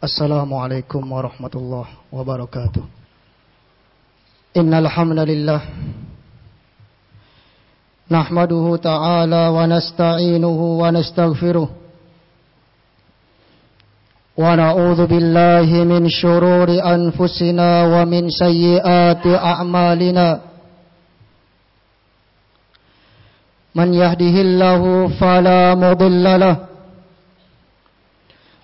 Assalamualaikum warahmatullahi wabarakatuh. Innalhamdulillah Nahmaduhu ta'ala wa nasta'inuhu wa nasta'gfiruh Wa na'udhu billahi min syururi anfusina wa min sayyiati a'malina. Man yahdihillahu falamudillalah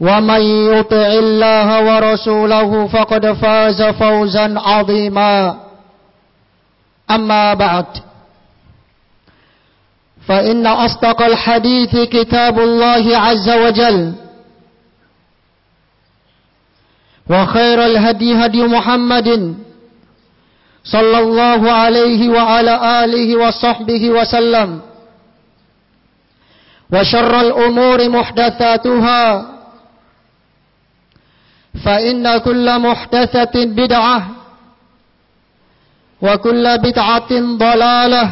ومن يطع الله ورسوله فقد فاز فوزا عظيما. أما بعد. فإن أصدق الحديث كتاب الله عز وجل. وخير الهدي هدي محمد صلى الله عليه وعلى آله وصحبه وسلم. وشر الأمور محدثاتها. فإن كل محدثة بدعة وكل بدعة ضلالة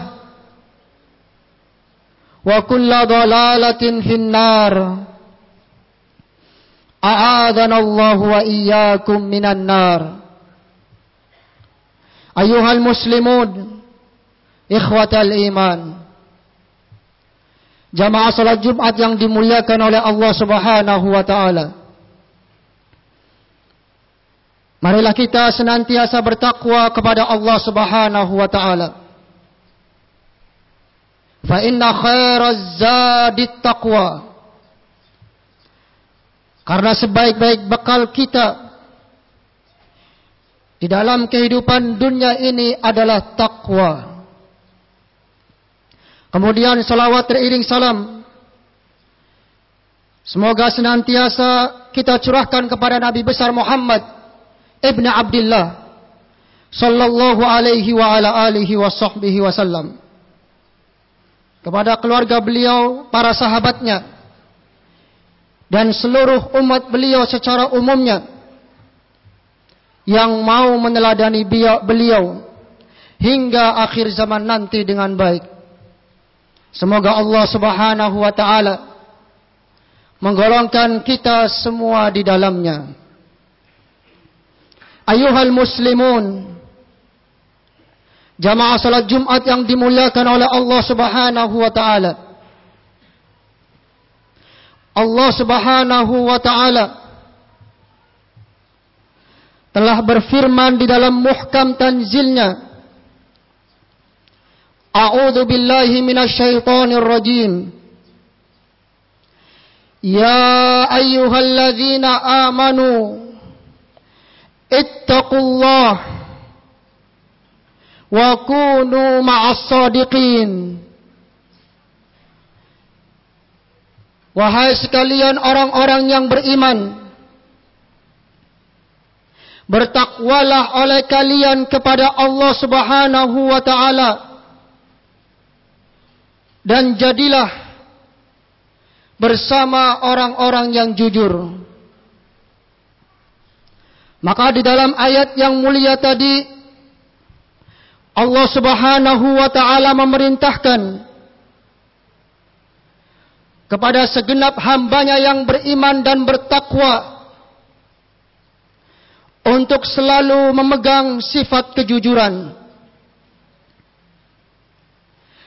وكل ضلالة في النار أعاذنا الله وإياكم من النار أيها المسلمون إخوة الإيمان Jamaah salat Jumat yang dimuliakan oleh Allah Subhanahu wa taala. Marilah kita senantiasa bertakwa kepada Allah Subhanahu wa taala. Fa inna khairaz zadit taqwa. Karena sebaik-baik bekal kita di dalam kehidupan dunia ini adalah takwa. Kemudian salawat teriring salam. Semoga senantiasa kita curahkan kepada Nabi besar Muhammad Ibn Abdullah sallallahu alaihi wa ala alihi wa sahbihi wasallam kepada keluarga beliau, para sahabatnya dan seluruh umat beliau secara umumnya yang mau meneladani beliau hingga akhir zaman nanti dengan baik. Semoga Allah Subhanahu wa taala menggolongkan kita semua di dalamnya. Ayuhal muslimun. Jamaah salat Jumat yang dimuliakan oleh Allah subhanahu wa ta'ala. Allah subhanahu wa ta'ala Telah berfirman di dalam muhkam tanzilnya. A'udhu billahi minasyaitanir rajim. Ya ayyuhalladzina amanu ittaqullah. Wa kunu ma'as sadiqin. Wahai sekalian orang-orang yang beriman. Bertakwalah oleh kalian kepada Allah Subhanahu wa taala. Dan jadilah bersama orang-orang yang jujur. Maka di dalam ayat yang mulia tadi Allah Subhanahu wa taala memerintahkan kepada segenap hambanya yang beriman dan bertakwa untuk selalu memegang sifat kejujuran.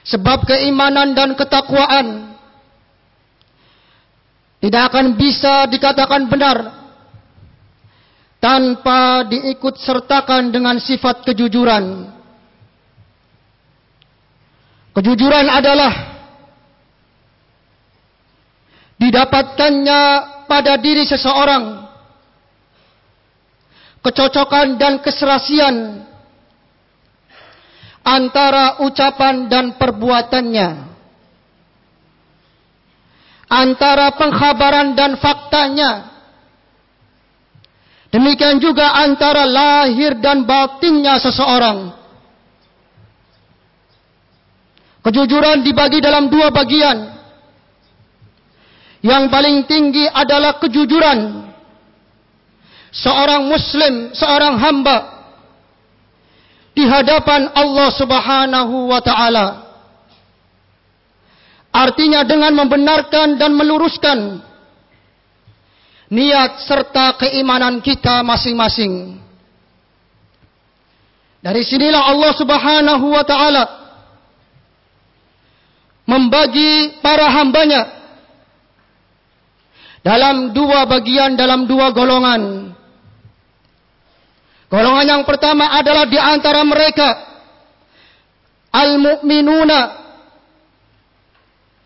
Sebab keimanan dan ketakwaan tidak akan bisa dikatakan benar tanpa diikut sertakan dengan sifat kejujuran. Kejujuran adalah didapatkannya pada diri seseorang. Kecocokan dan keserasian antara ucapan dan perbuatannya. Antara pengkhabaran dan faktanya demikian juga antara lahir dan batinnya seseorang. Kejujuran dibagi dalam dua bagian. Yang paling tinggi adalah kejujuran. Seorang muslim, seorang hamba di hadapan Allah Subhanahu wa taala. Artinya dengan membenarkan dan meluruskan niat serta keimanan kita masing-masing. Dari sinilah Allah Subhanahu wa taala membagi para hambanya dalam dua bagian dalam dua golongan. Golongan yang pertama adalah di antara mereka al-mu'minuna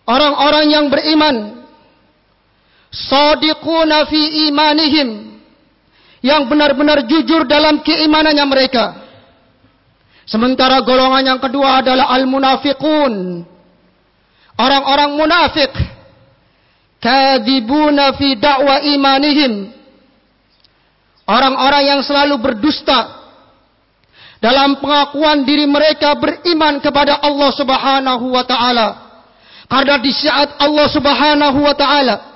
orang-orang yang beriman sadiquna fi imanihim. Yang benar-benar jujur dalam keimanannya mereka. Sementara golongan yang kedua adalah al-munafiqun. Orang-orang munafik. Kadibuna fi da'wa imanihim. Orang-orang yang selalu berdusta dalam pengakuan diri mereka beriman kepada Allah Subhanahu wa taala. Karena di saat Allah Subhanahu wa taala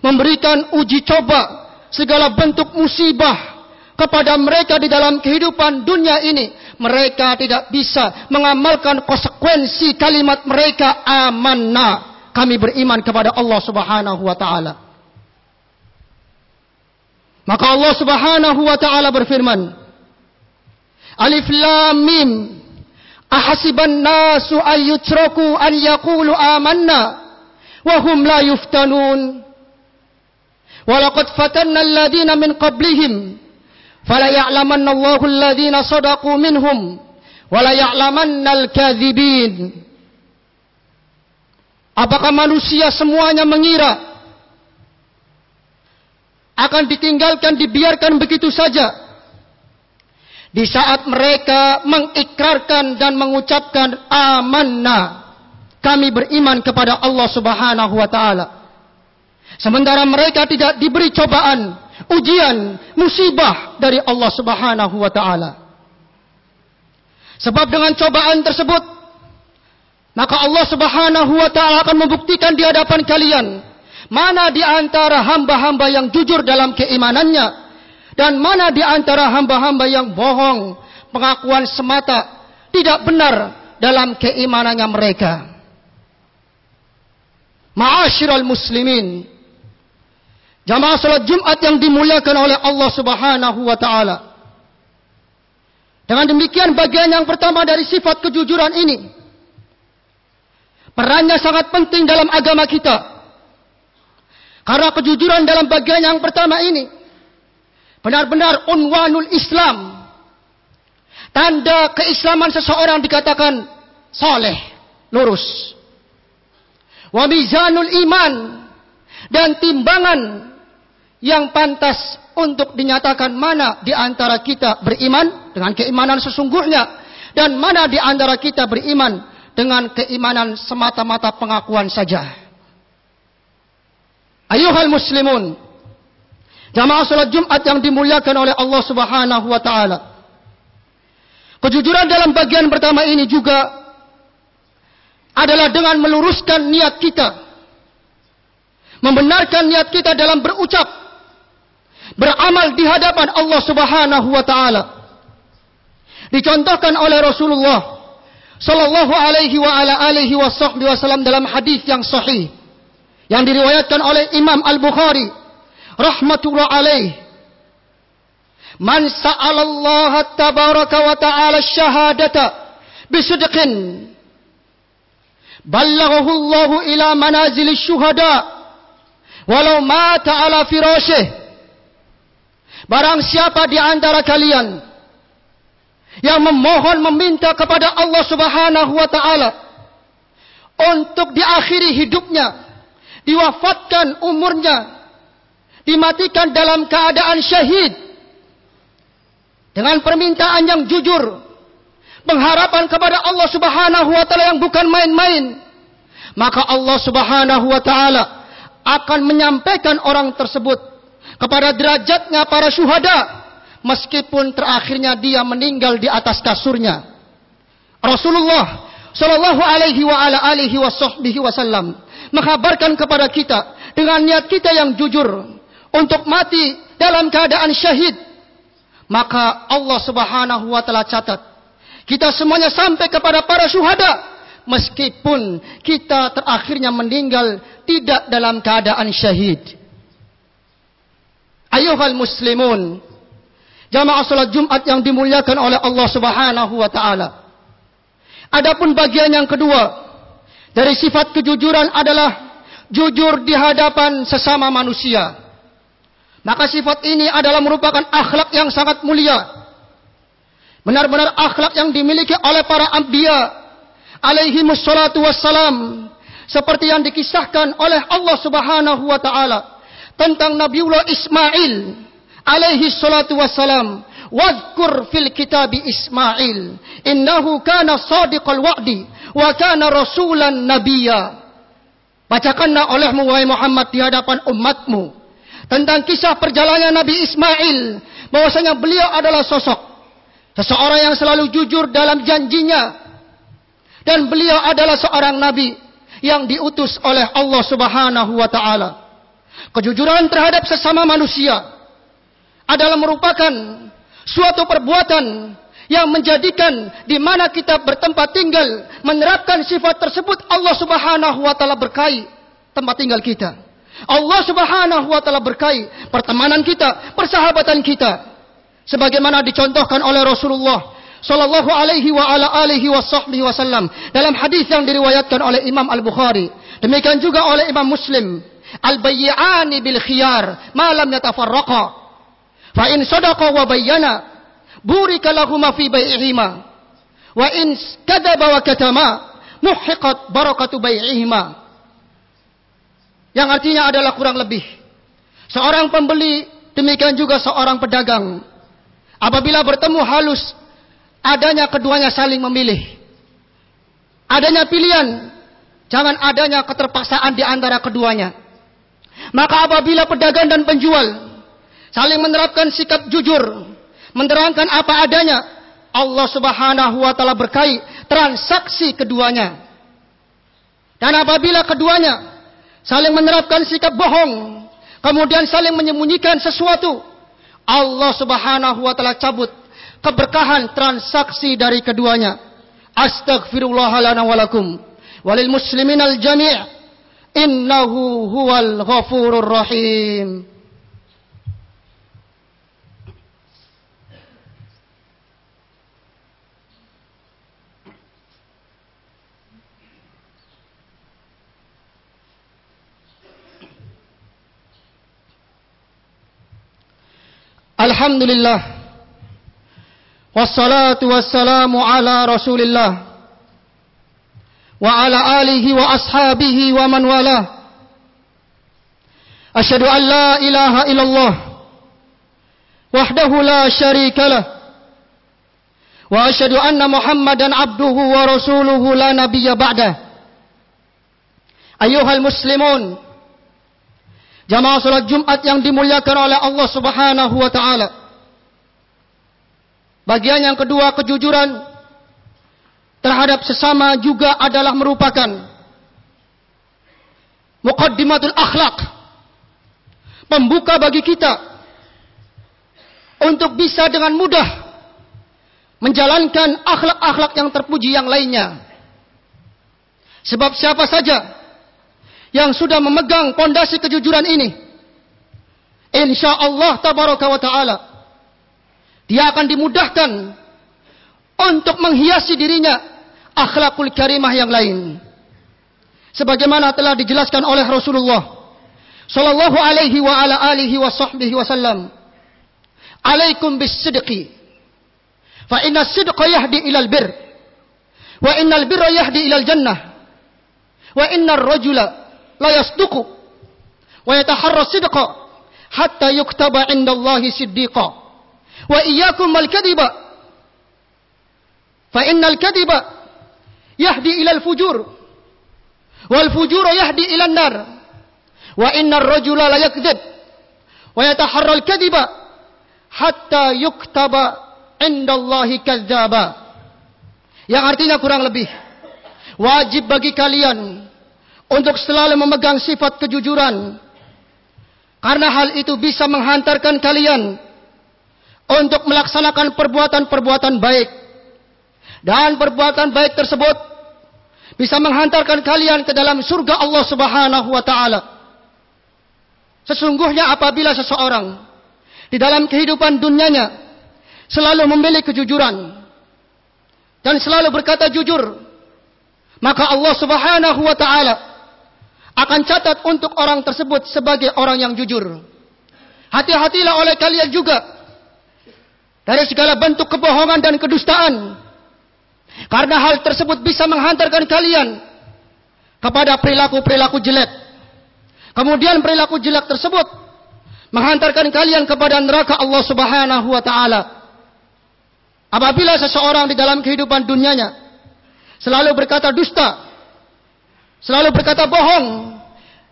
memberikan uji coba segala bentuk musibah kepada mereka di dalam kehidupan dunia ini. Mereka tidak bisa mengamalkan konsekuensi kalimat mereka amanah kami beriman kepada Allah Subhanahu wa taala. Maka Allah Subhanahu wa taala berfirman, Alif Lam Mim Ahasiban nasu ay yutraku an yaqulu amanna wa hum la yuftanun Walaqad fatanna alladhina min qablihim fala ya'lamanna Allahu alladhina sadaqu minhum wala ya'lamanna al-kadhibin Apakah manusia semuanya mengira akan ditinggalkan, dibiarkan begitu saja? Di saat mereka mengikrarkan dan mengucapkan amanah, kami beriman kepada Allah Subhanahu wa taala. Sementara mereka tidak diberi cobaan, ujian, musibah dari Allah Subhanahu wa taala. Sebab dengan cobaan tersebut maka Allah Subhanahu wa taala akan membuktikan di hadapan kalian mana di antara hamba-hamba yang jujur dalam keimanannya dan mana di antara hamba-hamba yang bohong pengakuan semata tidak benar dalam keimanannya mereka Ma'asyiral muslimin Jamaah salat Jumat yang dimuliakan oleh Allah Subhanahu wa taala Dengan demikian bagian yang pertama dari sifat kejujuran ini perannya sangat penting dalam agama kita. Karena kejujuran dalam bagian yang pertama ini benar-benar unwanul Islam. Tanda keislaman seseorang dikatakan soleh, lurus. Wa mizanul iman dan timbangan yang pantas untuk dinyatakan mana di antara kita beriman dengan keimanan sesungguhnya dan mana di antara kita beriman dengan keimanan semata-mata pengakuan saja. Ayuhal muslimun, jamaah salat Jumat yang dimuliakan oleh Allah Subhanahu wa taala. Kejujuran dalam bagian pertama ini juga adalah dengan meluruskan niat kita. Membenarkan niat kita dalam berucap, beramal di hadapan Allah Subhanahu wa taala. Dicontohkan oleh Rasulullah sallallahu alaihi wa ala alihi wasallam dalam hadis yang sahih yang diriwayatkan oleh Imam Al-Bukhari rahmatullah alaih man sa'ala Allah tabaraka wa ta'ala syahadata bisidqin ballaghahu Allah ila manazil syuhada walau mata ala firashih barang siapa di antara kalian yang memohon meminta kepada Allah Subhanahu wa taala untuk diakhiri hidupnya diwafatkan umurnya dimatikan dalam keadaan syahid dengan permintaan yang jujur pengharapan kepada Allah Subhanahu wa taala yang bukan main-main maka Allah Subhanahu wa taala akan menyampaikan orang tersebut kepada derajatnya para syuhada. Meskipun terakhirnya dia meninggal di atas kasurnya. Rasulullah sallallahu alaihi wa ala alihi wasallam menghabarkan kepada kita dengan niat kita yang jujur untuk mati dalam keadaan syahid. Maka Allah Subhanahu wa taala catat kita semuanya sampai kepada para syuhada meskipun kita terakhirnya meninggal tidak dalam keadaan syahid ayuhal muslimun jamaah salat Jumat yang dimuliakan oleh Allah Subhanahu wa taala adapun bagian yang kedua dari sifat kejujuran adalah jujur di hadapan sesama manusia. Maka sifat ini adalah merupakan akhlak yang sangat mulia. Benar-benar akhlak yang dimiliki oleh para anbiya alaihi wassalatu wassalam seperti yang dikisahkan oleh Allah Subhanahu wa taala tentang Nabiullah Ismail alaihi salatu wassalam. Wadhkur fil kitabi Ismail. Innahu kana sadiqal wa'di wa kana rasulan nabiyya. Bacakanlah olehmu wahai Muhammad di hadapan umatmu. Tentang kisah perjalanan Nabi Ismail bahwasanya beliau adalah sosok. Seseorang yang selalu jujur dalam janjinya. Dan beliau adalah seorang nabi yang diutus oleh Allah Subhanahu wa taala kejujuran terhadap sesama manusia adalah merupakan suatu perbuatan yang menjadikan di mana kita bertempat tinggal menerapkan sifat tersebut Allah Subhanahu wa taala berkahi tempat tinggal kita. Allah Subhanahu wa taala berkahi pertemanan kita, persahabatan kita. Sebagaimana dicontohkan oleh Rasulullah sallallahu alaihi wa ala alihi wasallam dalam hadis yang diriwayatkan oleh Imam Al-Bukhari. Demikian juga oleh Imam Muslim. Al-bayyi'ani bil khiyar ma lam yatafarraqa. Fa in sadaqa wa bayyana burika lahuma fi bai'ihima wa in kadaba wa katama muhiqat barakatu bai'ihima yang artinya adalah kurang lebih. Seorang pembeli demikian juga seorang pedagang. Apabila bertemu halus adanya keduanya saling memilih. Adanya pilihan jangan adanya keterpaksaan di antara keduanya maka apabila pedagang dan penjual saling menerapkan sikap jujur menerangkan apa adanya Allah Subhanahu wa taala berkait transaksi keduanya. Dan apabila keduanya saling menerapkan sikap bohong kemudian saling menyembunyikan sesuatu Allah Subhanahu wa taala cabut keberkahan transaksi dari keduanya. Astagfirullah lana wa lakum. Walil muslimin al jami' innahu huwal ghafurur rahim Alhamdulillah Wassalatu wassalamu ala rasulillah Wa ala alihi wa ashabihi wa man wala Ashadu an la ilaha illallah Wahdahu la sharika lah. Wa ashadu anna muhammadan abduhu wa rasuluhu la nabiya ba'dah Ayuhal muslimun Jamaah salat Jumat yang dimuliakan oleh Allah Subhanahu wa taala. Bagian yang kedua kejujuran terhadap sesama juga adalah merupakan muqaddimatul akhlak. Pembuka bagi kita untuk bisa dengan mudah menjalankan akhlak-akhlak yang terpuji yang lainnya. Sebab siapa saja yang sudah memegang pondasi kejujuran ini insyaallah tabaraka wa taala dia akan dimudahkan untuk menghiasi dirinya akhlakul karimah yang lain. Sebagaimana telah dijelaskan oleh Rasulullah sallallahu alaihi wa ala alihi wa sahbihi wasallam alaikum bis-sidqi fa inna as-sidqa yahdi ila al-birr wa inna al-birra yahdi ila al-jannah wa inna ar-rajula la yasduqu wa yataharra sidqa hatta yuktaba 'inda Allah siddiqa wa iyyakum al-kadhiba fa inna al-kadhiba yahdi ila al-fujur wal fujur yahdi ila an-nar wa inna ar-rajula la yakdzib wa yataharra al-kadhiba hatta yuktaba 'inda Allahi kadzdzaba yang artinya kurang lebih wajib bagi kalian untuk selalu memegang sifat kejujuran. Karena hal itu bisa menghantarkan kalian untuk melaksanakan perbuatan-perbuatan baik dan perbuatan baik tersebut bisa menghantarkan kalian ke dalam surga Allah Subhanahu wa taala. Sesungguhnya apabila seseorang di dalam kehidupan dunianya selalu memiliki kejujuran dan selalu berkata jujur, maka Allah Subhanahu wa taala akan catat untuk orang tersebut sebagai orang yang jujur. Hati-hatilah oleh kalian juga dari segala bentuk kebohongan dan kedustaan karena hal tersebut bisa menghantarkan kalian kepada perilaku-perilaku jelek. Kemudian perilaku jelek tersebut menghantarkan kalian kepada neraka Allah Subhanahu wa taala. Apabila seseorang di dalam kehidupan dunianya selalu berkata dusta, selalu berkata bohong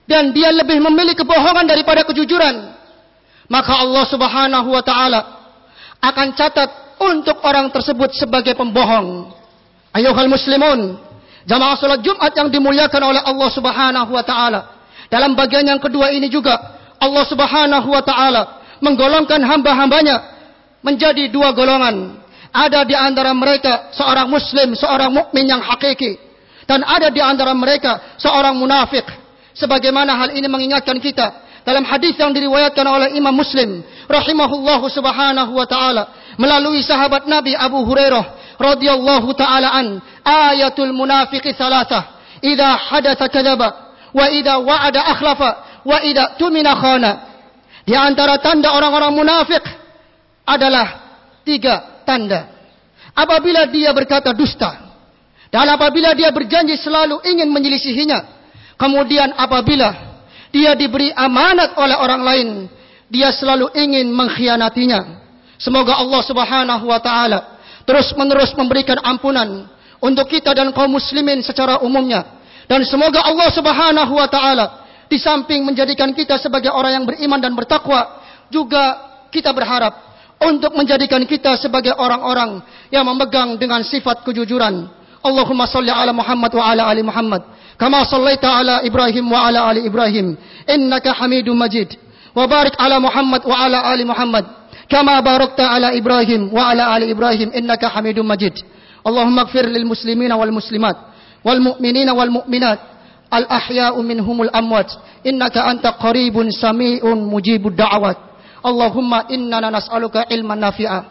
dan dia lebih memilih kebohongan daripada kejujuran, maka Allah Subhanahu wa taala akan catat untuk orang tersebut sebagai pembohong. Ayuhal muslimun, jamaah salat Jumat yang dimuliakan oleh Allah Subhanahu wa taala. Dalam bagian yang kedua ini juga Allah Subhanahu wa taala menggolongkan hamba-hambanya menjadi dua golongan. Ada di antara mereka seorang muslim, seorang mukmin yang hakiki dan ada di antara mereka seorang munafik. Sebagaimana hal ini mengingatkan kita dalam hadis yang diriwayatkan oleh Imam Muslim rahimahullahu subhanahu wa taala melalui sahabat Nabi Abu Hurairah radhiyallahu taala an ayatul munafiqi thalathah idza hadatha kadzaba wa idza wa'ada akhlafa wa idza tumina khana. Di antara tanda orang-orang munafik adalah tiga tanda. Apabila dia berkata dusta dan apabila dia berjanji selalu ingin menyelisihinya kemudian apabila dia diberi amanat oleh orang lain dia selalu ingin mengkhianatinya. Semoga Allah Subhanahu wa taala terus menerus memberikan ampunan untuk kita dan kaum muslimin secara umumnya. Dan semoga Allah Subhanahu wa taala di samping menjadikan kita sebagai orang yang beriman dan bertakwa juga kita berharap untuk menjadikan kita sebagai orang-orang yang memegang dengan sifat kejujuran. Allahumma salli ala Muhammad wa ala ali Muhammad kama sallaita ala Ibrahim wa ala ali Ibrahim. Innaka Hamidum Majid. Wa barik ala Muhammad wa ala ali Muhammad كما باركت على إبراهيم وعلى آل إبراهيم إنك حميد مجيد. اللهم اغفر للمسلمين والمسلمات والمؤمنين والمؤمنات الأحياء منهم الأموات. إنك أنت قريب سميع مجيب الدعوات. اللهم إننا نسألك علما نافعا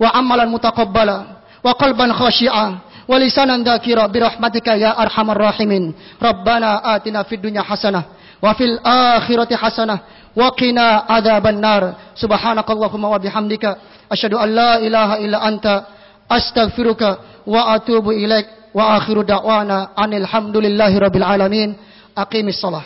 وعملا متقبلا وقلبا خاشعا ولسانا ذاكرا برحمتك يا أرحم الراحمين. ربنا آتنا في الدنيا حسنة وفي الآخرة حسنة وقنا عذاب النار سبحانك اللهم وبحمدك أشهد أن لا إله إلا أنت أستغفرك وأتوب إليك وآخر دعوانا أن الحمد لله رب العالمين أقيم الصلاة